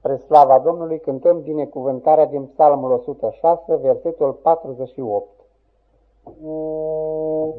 Spre slava Domnului cântăm binecuvântarea din Psalmul 106, versetul 48. Mm.